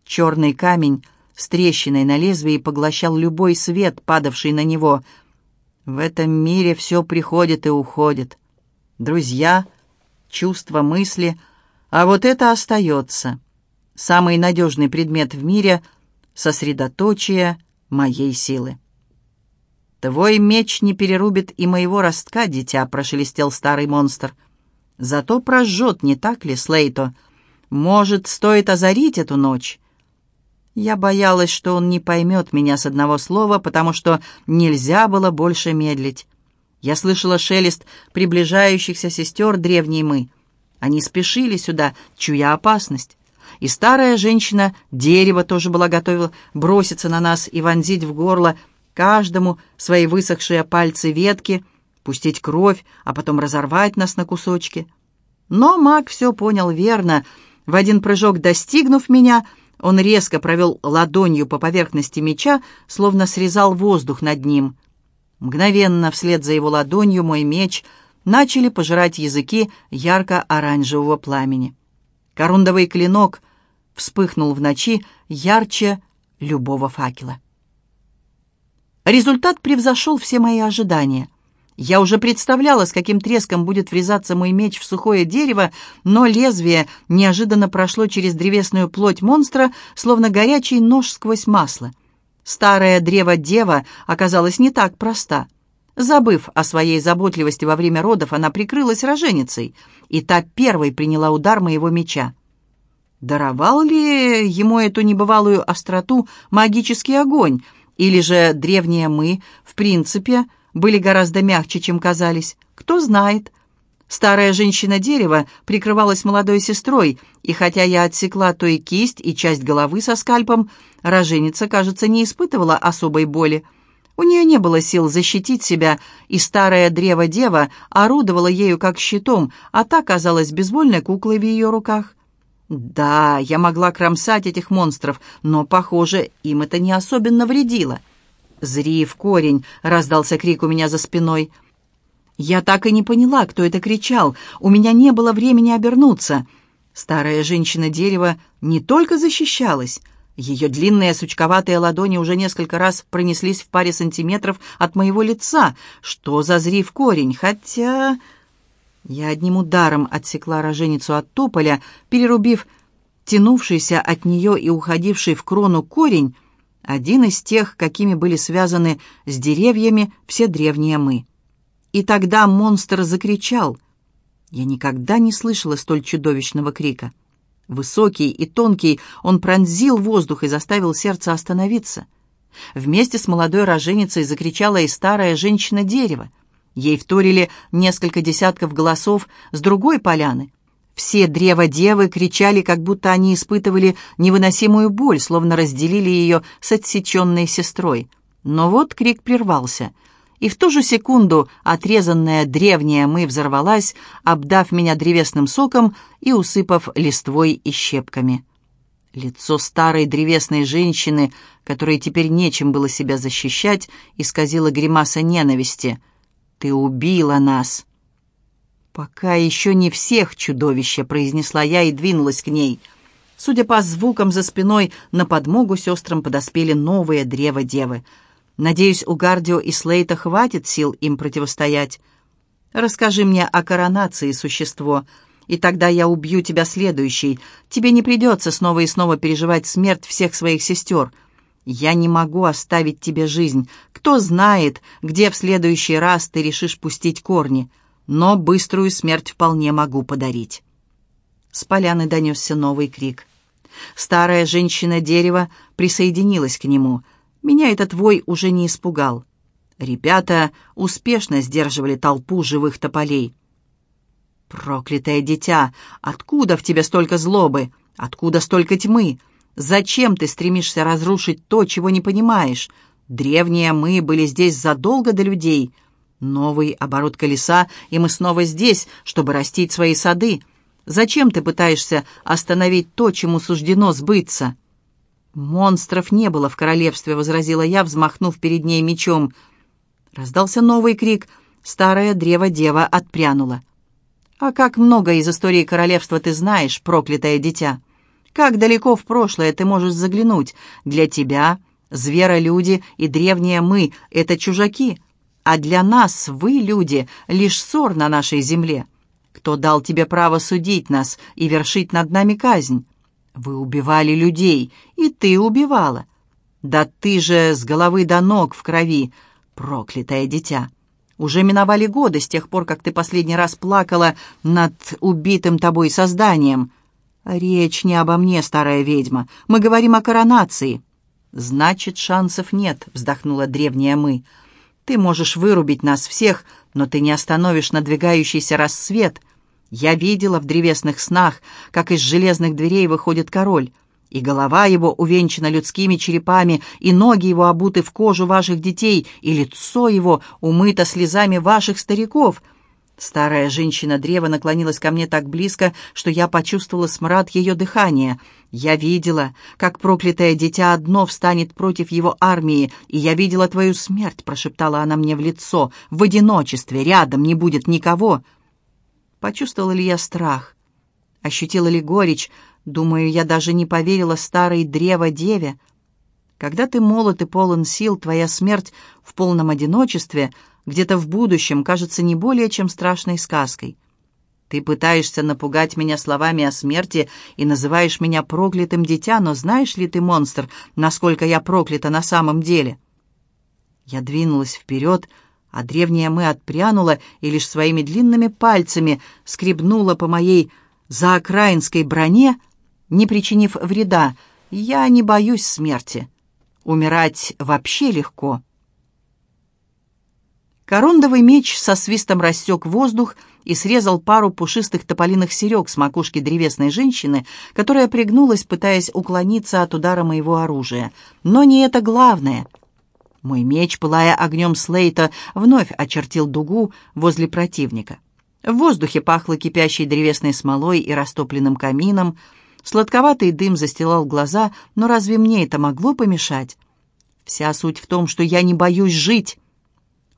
Черный камень с трещиной на лезвии поглощал любой свет, падавший на него. В этом мире все приходит и уходит. Друзья, чувства, мысли, а вот это остается. Самый надежный предмет в мире — сосредоточие моей силы. «Твой меч не перерубит и моего ростка, дитя», — прошелестел старый монстр. «Зато прожжет, не так ли, Слейто? Может, стоит озарить эту ночь?» Я боялась, что он не поймет меня с одного слова, потому что нельзя было больше медлить. Я слышала шелест приближающихся сестер древней мы. Они спешили сюда, чуя опасность. И старая женщина, дерево тоже была готова броситься на нас и вонзить в горло каждому свои высохшие пальцы ветки, пустить кровь, а потом разорвать нас на кусочки. Но маг все понял верно. В один прыжок достигнув меня, он резко провел ладонью по поверхности меча, словно срезал воздух над ним. Мгновенно вслед за его ладонью мой меч начали пожирать языки ярко-оранжевого пламени. Корундовый клинок вспыхнул в ночи ярче любого факела. Результат превзошел все мои ожидания. Я уже представляла, с каким треском будет врезаться мой меч в сухое дерево, но лезвие неожиданно прошло через древесную плоть монстра, словно горячий нож сквозь масло. Старое древо-дева оказалось не так проста. Забыв о своей заботливости во время родов, она прикрылась роженицей, и та первой приняла удар моего меча. Даровал ли ему эту небывалую остроту магический огонь, или же древние мы, в принципе, были гораздо мягче, чем казались? Кто знает. Старая женщина-дерево прикрывалась молодой сестрой, и хотя я отсекла то и кисть, и часть головы со скальпом, роженица, кажется, не испытывала особой боли. У нее не было сил защитить себя, и старое древо-дева орудовала ею как щитом, а та казалась безвольной куклой в ее руках. Да, я могла кромсать этих монстров, но, похоже, им это не особенно вредило. «Зри в корень!» — раздался крик у меня за спиной. Я так и не поняла, кто это кричал. У меня не было времени обернуться. Старая женщина-дерево не только защищалась. Ее длинные сучковатые ладони уже несколько раз пронеслись в паре сантиметров от моего лица. Что за зри в корень? Хотя... Я одним ударом отсекла роженицу от тополя, перерубив тянувшийся от нее и уходивший в крону корень, один из тех, какими были связаны с деревьями все древние мы. И тогда монстр закричал. Я никогда не слышала столь чудовищного крика. Высокий и тонкий, он пронзил воздух и заставил сердце остановиться. Вместе с молодой роженицей закричала и старая женщина-дерево. Ей вторили несколько десятков голосов с другой поляны. Все древо-девы кричали, как будто они испытывали невыносимую боль, словно разделили ее с отсеченной сестрой. Но вот крик прервался, и в ту же секунду отрезанная древняя мы взорвалась, обдав меня древесным соком и усыпав листвой и щепками. Лицо старой древесной женщины, которой теперь нечем было себя защищать, исказило гримаса ненависти — ты убила нас!» «Пока еще не всех, чудовище!» — произнесла я и двинулась к ней. Судя по звукам за спиной, на подмогу сестрам подоспели новые древо-девы. Надеюсь, у Гардио и Слейта хватит сил им противостоять. Расскажи мне о коронации, существо, и тогда я убью тебя следующей. Тебе не придется снова и снова переживать смерть всех своих сестер. Я не могу оставить тебе жизнь. Кто знает, где в следующий раз ты решишь пустить корни. Но быструю смерть вполне могу подарить». С поляны донесся новый крик. Старая женщина-дерево присоединилась к нему. Меня этот вой уже не испугал. Ребята успешно сдерживали толпу живых тополей. «Проклятое дитя! Откуда в тебе столько злобы? Откуда столько тьмы? Зачем ты стремишься разрушить то, чего не понимаешь? Древние мы были здесь задолго до людей. Новый оборот колеса, и мы снова здесь, чтобы растить свои сады. Зачем ты пытаешься остановить то, чему суждено сбыться?» «Монстров не было в королевстве», — возразила я, взмахнув перед ней мечом. Раздался новый крик. Старое древо-дева отпрянула. «А как много из истории королевства ты знаешь, проклятое дитя?» Как далеко в прошлое ты можешь заглянуть? Для тебя зверолюди и древние мы — это чужаки, а для нас вы, люди, лишь ссор на нашей земле. Кто дал тебе право судить нас и вершить над нами казнь? Вы убивали людей, и ты убивала. Да ты же с головы до ног в крови, проклятое дитя. Уже миновали годы с тех пор, как ты последний раз плакала над убитым тобой созданием. «Речь не обо мне, старая ведьма. Мы говорим о коронации». «Значит, шансов нет», — вздохнула древняя мы. «Ты можешь вырубить нас всех, но ты не остановишь надвигающийся рассвет. Я видела в древесных снах, как из железных дверей выходит король, и голова его увенчана людскими черепами, и ноги его обуты в кожу ваших детей, и лицо его умыто слезами ваших стариков». Старая женщина-древо наклонилась ко мне так близко, что я почувствовала смрад ее дыхания. Я видела, как проклятое дитя одно встанет против его армии, и я видела твою смерть, прошептала она мне в лицо. В одиночестве, рядом не будет никого. Почувствовала ли я страх? Ощутила ли горечь? Думаю, я даже не поверила старой древо-деве. Когда ты молод и полон сил, твоя смерть в полном одиночестве — где-то в будущем кажется не более чем страшной сказкой. Ты пытаешься напугать меня словами о смерти и называешь меня проклятым дитя, но знаешь ли ты, монстр, насколько я проклята на самом деле?» Я двинулась вперед, а древняя мы отпрянула и лишь своими длинными пальцами скребнула по моей заокраинской броне, не причинив вреда. Я не боюсь смерти. Умирать вообще легко. Корондовый меч со свистом рассек воздух и срезал пару пушистых тополиных серег с макушки древесной женщины, которая пригнулась, пытаясь уклониться от удара моего оружия. Но не это главное. Мой меч, пылая огнем Слейта, вновь очертил дугу возле противника. В воздухе пахло кипящей древесной смолой и растопленным камином. Сладковатый дым застилал глаза, но разве мне это могло помешать? Вся суть в том, что я не боюсь жить.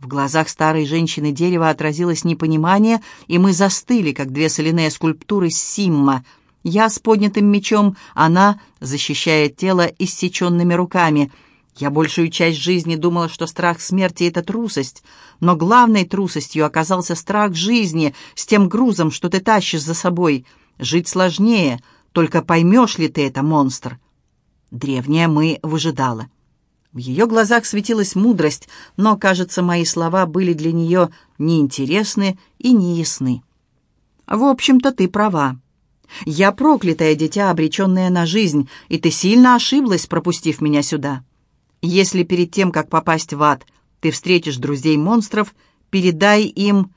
В глазах старой женщины дерева отразилось непонимание, и мы застыли, как две соляные скульптуры Симма. Я с поднятым мечом, она защищает тело иссеченными руками. Я большую часть жизни думала, что страх смерти — это трусость, но главной трусостью оказался страх жизни с тем грузом, что ты тащишь за собой. Жить сложнее, только поймешь ли ты это, монстр? Древняя мы выжидала. В ее глазах светилась мудрость, но, кажется, мои слова были для нее неинтересны и неясны. «В общем-то, ты права. Я проклятое дитя, обреченное на жизнь, и ты сильно ошиблась, пропустив меня сюда. Если перед тем, как попасть в ад, ты встретишь друзей-монстров, передай им...»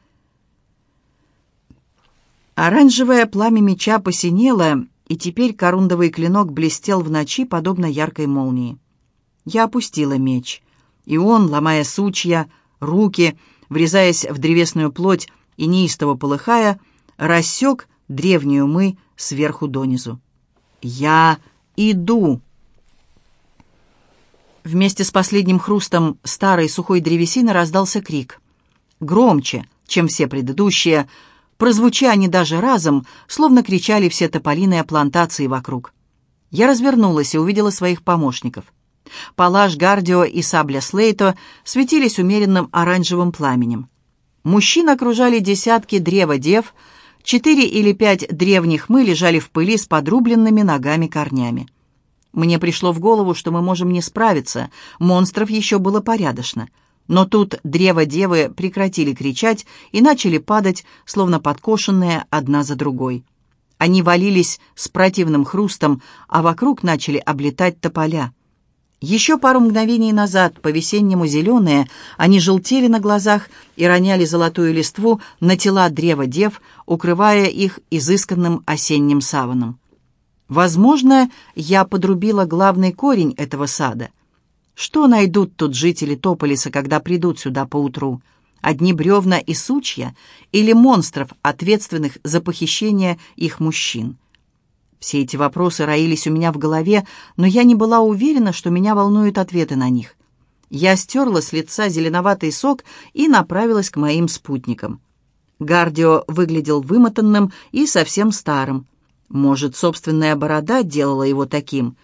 Оранжевое пламя меча посинело, и теперь корундовый клинок блестел в ночи, подобно яркой молнии. Я опустила меч, и он, ломая сучья, руки, врезаясь в древесную плоть и неистово полыхая, рассек древнюю мы сверху донизу. «Я иду!» Вместе с последним хрустом старой сухой древесины раздался крик. Громче, чем все предыдущие, прозвуча они даже разом, словно кричали все тополиные плантации вокруг. Я развернулась и увидела своих помощников. Палаш Гардио и сабля Слейто светились умеренным оранжевым пламенем. Мужчин окружали десятки древа-дев, четыре или пять древних мы лежали в пыли с подрубленными ногами-корнями. Мне пришло в голову, что мы можем не справиться, монстров еще было порядочно. Но тут древо-девы прекратили кричать и начали падать, словно подкошенные одна за другой. Они валились с противным хрустом, а вокруг начали облетать тополя. Еще пару мгновений назад, по-весеннему зеленые, они желтели на глазах и роняли золотую листву на тела древа дев, укрывая их изысканным осенним саваном. Возможно, я подрубила главный корень этого сада. Что найдут тут жители Тополиса, когда придут сюда поутру? Одни бревна и сучья или монстров, ответственных за похищение их мужчин? Все эти вопросы роились у меня в голове, но я не была уверена, что меня волнуют ответы на них. Я стерла с лица зеленоватый сок и направилась к моим спутникам. Гардио выглядел вымотанным и совсем старым. Может, собственная борода делала его таким?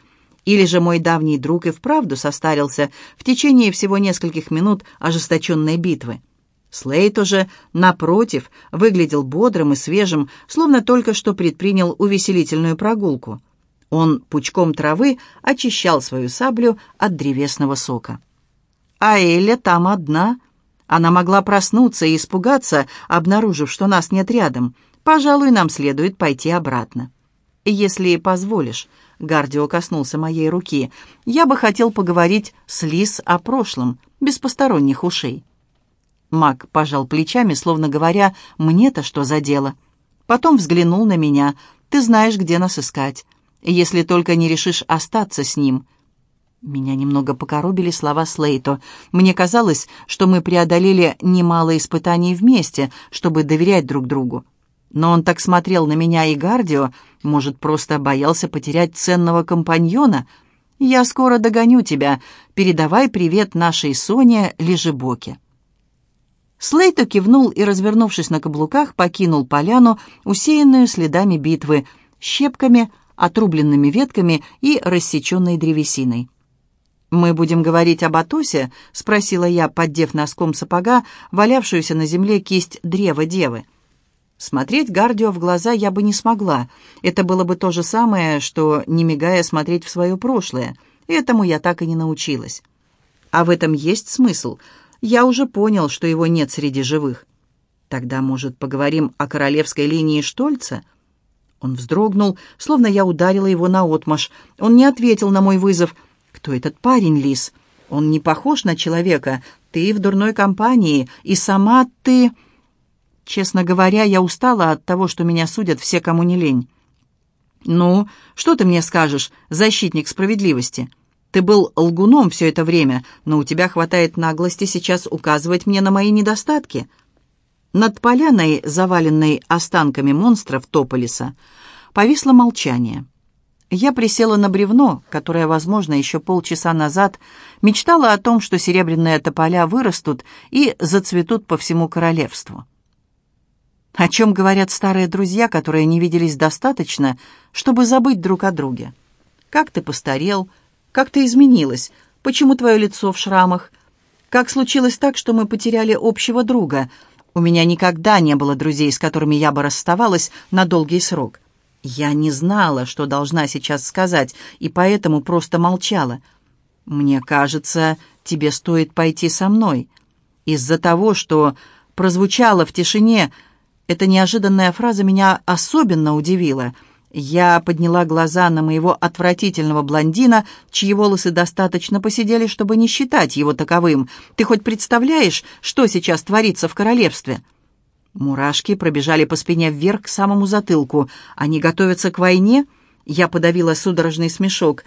Или же мой давний друг и вправду состарился в течение всего нескольких минут ожесточенной битвы? Слейт уже, напротив, выглядел бодрым и свежим, словно только что предпринял увеселительную прогулку. Он пучком травы очищал свою саблю от древесного сока. А Эля там одна. Она могла проснуться и испугаться, обнаружив, что нас нет рядом. Пожалуй, нам следует пойти обратно. «Если позволишь», — Гардио коснулся моей руки, — «я бы хотел поговорить с Лис о прошлом, без посторонних ушей». Мак пожал плечами, словно говоря, «Мне-то что за дело?» Потом взглянул на меня. «Ты знаешь, где нас искать, если только не решишь остаться с ним». Меня немного покоробили слова Слейто. Мне казалось, что мы преодолели немало испытаний вместе, чтобы доверять друг другу. Но он так смотрел на меня и Гардио, может, просто боялся потерять ценного компаньона. «Я скоро догоню тебя. Передавай привет нашей Соне Лежебоке». Слейто кивнул и, развернувшись на каблуках, покинул поляну, усеянную следами битвы, щепками, отрубленными ветками и рассеченной древесиной. «Мы будем говорить об Атосе?» — спросила я, поддев носком сапога валявшуюся на земле кисть древа девы. Смотреть Гардио в глаза я бы не смогла. Это было бы то же самое, что, не мигая, смотреть в свое прошлое. Этому я так и не научилась. А в этом есть смысл. Я уже понял, что его нет среди живых. Тогда, может, поговорим о королевской линии Штольца?» Он вздрогнул, словно я ударила его наотмашь. Он не ответил на мой вызов — «Кто этот парень, Лис? Он не похож на человека. Ты в дурной компании, и сама ты...» Честно говоря, я устала от того, что меня судят все, кому не лень. «Ну, что ты мне скажешь, защитник справедливости? Ты был лгуном все это время, но у тебя хватает наглости сейчас указывать мне на мои недостатки». Над поляной, заваленной останками монстров Тополиса, повисло молчание. Я присела на бревно, которое, возможно, еще полчаса назад мечтала о том, что серебряные тополя вырастут и зацветут по всему королевству. О чем говорят старые друзья, которые не виделись достаточно, чтобы забыть друг о друге? Как ты постарел? Как ты изменилась? Почему твое лицо в шрамах? Как случилось так, что мы потеряли общего друга? У меня никогда не было друзей, с которыми я бы расставалась на долгий срок. Я не знала, что должна сейчас сказать, и поэтому просто молчала. «Мне кажется, тебе стоит пойти со мной». Из-за того, что прозвучало в тишине, эта неожиданная фраза меня особенно удивила. Я подняла глаза на моего отвратительного блондина, чьи волосы достаточно посидели, чтобы не считать его таковым. «Ты хоть представляешь, что сейчас творится в королевстве?» Мурашки пробежали по спине вверх к самому затылку. Они готовятся к войне? Я подавила судорожный смешок.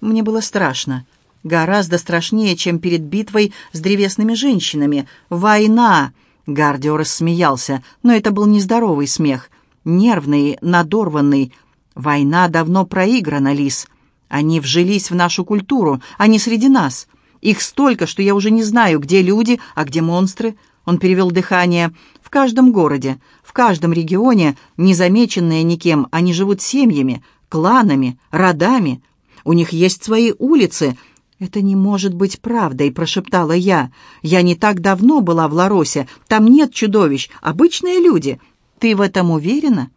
Мне было страшно. Гораздо страшнее, чем перед битвой с древесными женщинами. «Война!» Гардио рассмеялся, но это был нездоровый смех. Нервный, надорванный. «Война давно проиграна, Лис. Они вжились в нашу культуру, они среди нас. Их столько, что я уже не знаю, где люди, а где монстры». Он перевел дыхание. В каждом городе, в каждом регионе, незамеченные никем, они живут семьями, кланами, родами. У них есть свои улицы. «Это не может быть правдой», — прошептала я. «Я не так давно была в Ларосе. Там нет чудовищ, обычные люди. Ты в этом уверена?»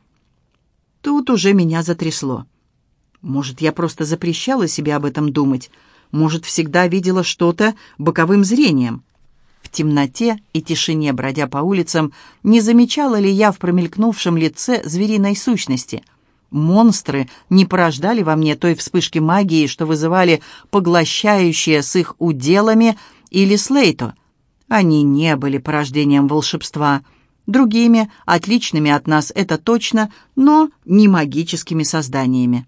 Тут уже меня затрясло. Может, я просто запрещала себе об этом думать. Может, всегда видела что-то боковым зрением темноте и тишине, бродя по улицам, не замечала ли я в промелькнувшем лице звериной сущности. Монстры не порождали во мне той вспышки магии, что вызывали поглощающие с их уделами или слейто. Они не были порождением волшебства. Другими, отличными от нас, это точно, но не магическими созданиями.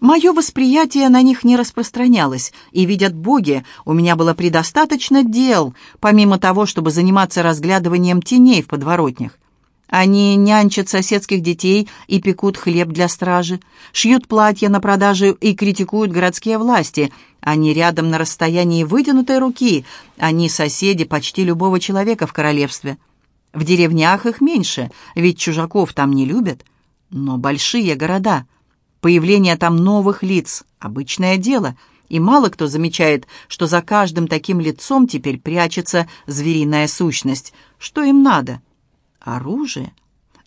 Мое восприятие на них не распространялось, и, видят боги, у меня было предостаточно дел, помимо того, чтобы заниматься разглядыванием теней в подворотнях. Они нянчат соседских детей и пекут хлеб для стражи, шьют платья на продажу и критикуют городские власти. Они рядом на расстоянии вытянутой руки. Они соседи почти любого человека в королевстве. В деревнях их меньше, ведь чужаков там не любят. Но большие города — Появление там новых лиц – обычное дело, и мало кто замечает, что за каждым таким лицом теперь прячется звериная сущность. Что им надо? Оружие?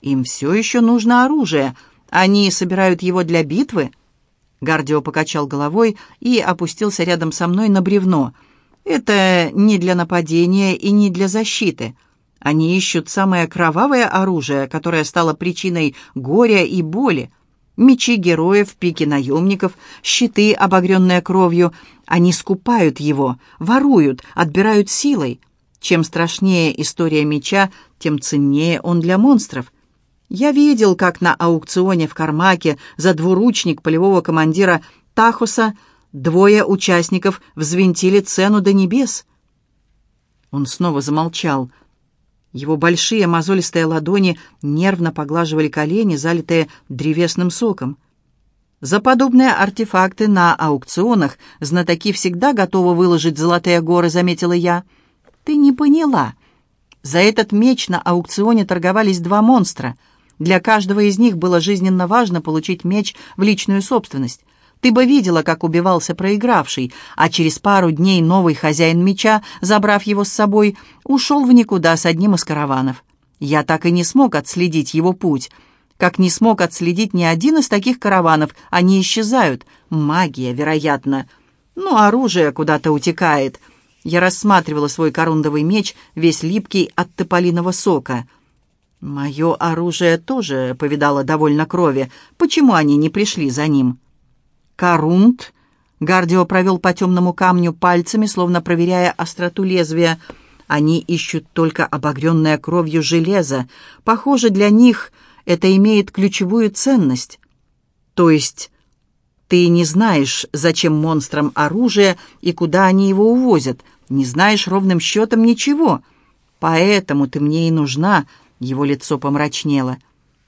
Им все еще нужно оружие. Они собирают его для битвы? Гардио покачал головой и опустился рядом со мной на бревно. Это не для нападения и не для защиты. Они ищут самое кровавое оружие, которое стало причиной горя и боли – Мечи героев, пики наемников, щиты, обогренные кровью. Они скупают его, воруют, отбирают силой. Чем страшнее история меча, тем ценнее он для монстров. Я видел, как на аукционе в Кармаке за двуручник полевого командира Тахуса двое участников взвинтили цену до небес. Он снова замолчал. Его большие мозолистые ладони нервно поглаживали колени, залитые древесным соком. За подобные артефакты на аукционах знатоки всегда готовы выложить золотые горы, заметила я. Ты не поняла. За этот меч на аукционе торговались два монстра. Для каждого из них было жизненно важно получить меч в личную собственность. Ты бы видела, как убивался проигравший, а через пару дней новый хозяин меча, забрав его с собой, ушел в никуда с одним из караванов. Я так и не смог отследить его путь, как не смог отследить ни один из таких караванов. Они исчезают. Магия, вероятно. Ну, оружие куда-то утекает. Я рассматривала свой корундовый меч, весь липкий от тополиного сока. Мое оружие тоже повидало довольно крови. Почему они не пришли за ним?» «Корунд?» Гардио провел по темному камню пальцами, словно проверяя остроту лезвия. «Они ищут только обогренное кровью железо. Похоже, для них это имеет ключевую ценность. То есть ты не знаешь, зачем монстрам оружие и куда они его увозят. Не знаешь ровным счетом ничего. Поэтому ты мне и нужна». Его лицо помрачнело.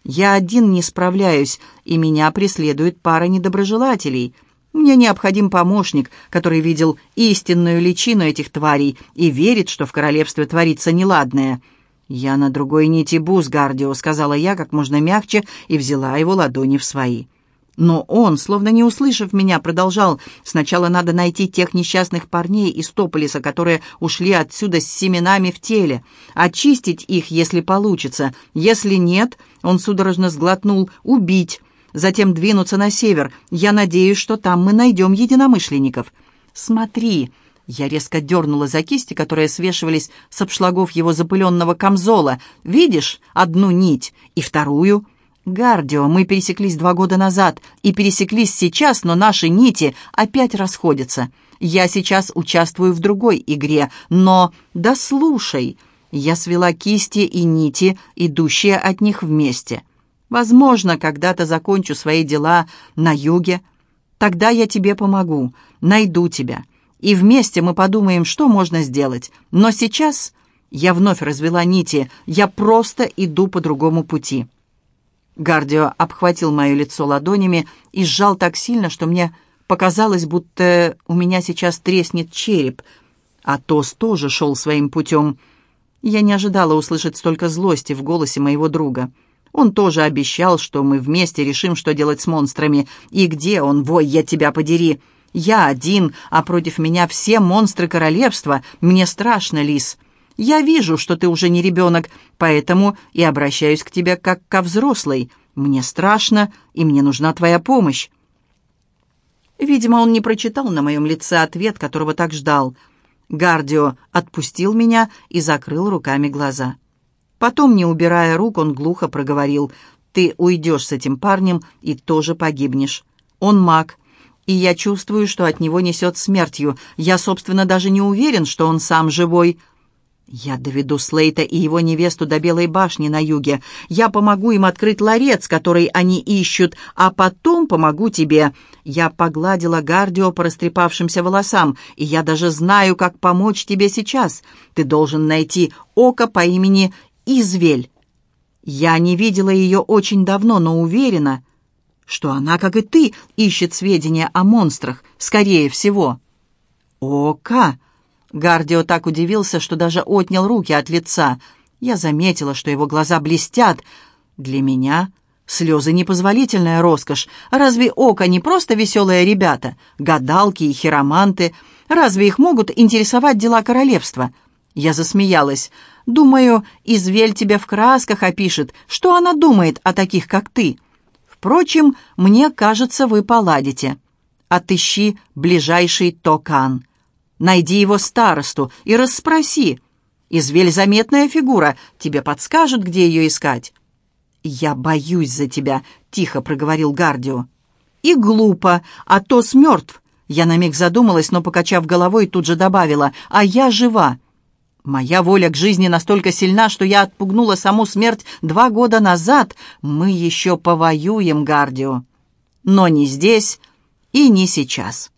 Я один не справляюсь, и меня преследует пара недоброжелателей. Мне необходим помощник, который видел истинную личину этих тварей и верит, что в королевстве творится неладное. «Я на другой нити бус, Гардио», — сказала я как можно мягче и взяла его ладони в свои. Но он, словно не услышав меня, продолжал. «Сначала надо найти тех несчастных парней из Тополиса, которые ушли отсюда с семенами в теле. Очистить их, если получится. Если нет, он судорожно сглотнул, убить. Затем двинуться на север. Я надеюсь, что там мы найдем единомышленников. Смотри!» Я резко дернула за кисти, которые свешивались с обшлагов его запыленного камзола. «Видишь одну нить и вторую?» «Гардио, мы пересеклись два года назад и пересеклись сейчас, но наши нити опять расходятся. Я сейчас участвую в другой игре, но... Да слушай!» Я свела кисти и нити, идущие от них вместе. «Возможно, когда-то закончу свои дела на юге. Тогда я тебе помогу, найду тебя. И вместе мы подумаем, что можно сделать. Но сейчас...» Я вновь развела нити. «Я просто иду по другому пути». Гардио обхватил мое лицо ладонями и сжал так сильно, что мне показалось, будто у меня сейчас треснет череп. А Тос тоже шел своим путем. Я не ожидала услышать столько злости в голосе моего друга. Он тоже обещал, что мы вместе решим, что делать с монстрами. И где он, вой, я тебя подери? Я один, а против меня все монстры королевства. Мне страшно, Лис. Я вижу, что ты уже не ребенок, поэтому и обращаюсь к тебе как ко взрослой. Мне страшно, и мне нужна твоя помощь». Видимо, он не прочитал на моем лице ответ, которого так ждал. Гардио отпустил меня и закрыл руками глаза. Потом, не убирая рук, он глухо проговорил, «Ты уйдешь с этим парнем и тоже погибнешь. Он маг, и я чувствую, что от него несет смертью. Я, собственно, даже не уверен, что он сам живой». «Я доведу Слейта и его невесту до Белой башни на юге. Я помогу им открыть ларец, который они ищут, а потом помогу тебе». Я погладила Гардио по растрепавшимся волосам, и я даже знаю, как помочь тебе сейчас. Ты должен найти око по имени Извель. Я не видела ее очень давно, но уверена, что она, как и ты, ищет сведения о монстрах, скорее всего». «Ока!» Гардио так удивился, что даже отнял руки от лица. Я заметила, что его глаза блестят. Для меня слезы — непозволительная роскошь. Разве око не просто веселые ребята? Гадалки и хироманты. Разве их могут интересовать дела королевства? Я засмеялась. Думаю, Извель тебя в красках опишет. Что она думает о таких, как ты? Впрочем, мне кажется, вы поладите. Отыщи ближайший токан. Найди его старосту и расспроси. Извель заметная фигура, тебе подскажут, где ее искать». «Я боюсь за тебя», — тихо проговорил Гардио. «И глупо, а то смертв». Я на миг задумалась, но, покачав головой, тут же добавила, «А я жива». Моя воля к жизни настолько сильна, что я отпугнула саму смерть два года назад. Мы еще повоюем, Гардио. Но не здесь и не сейчас.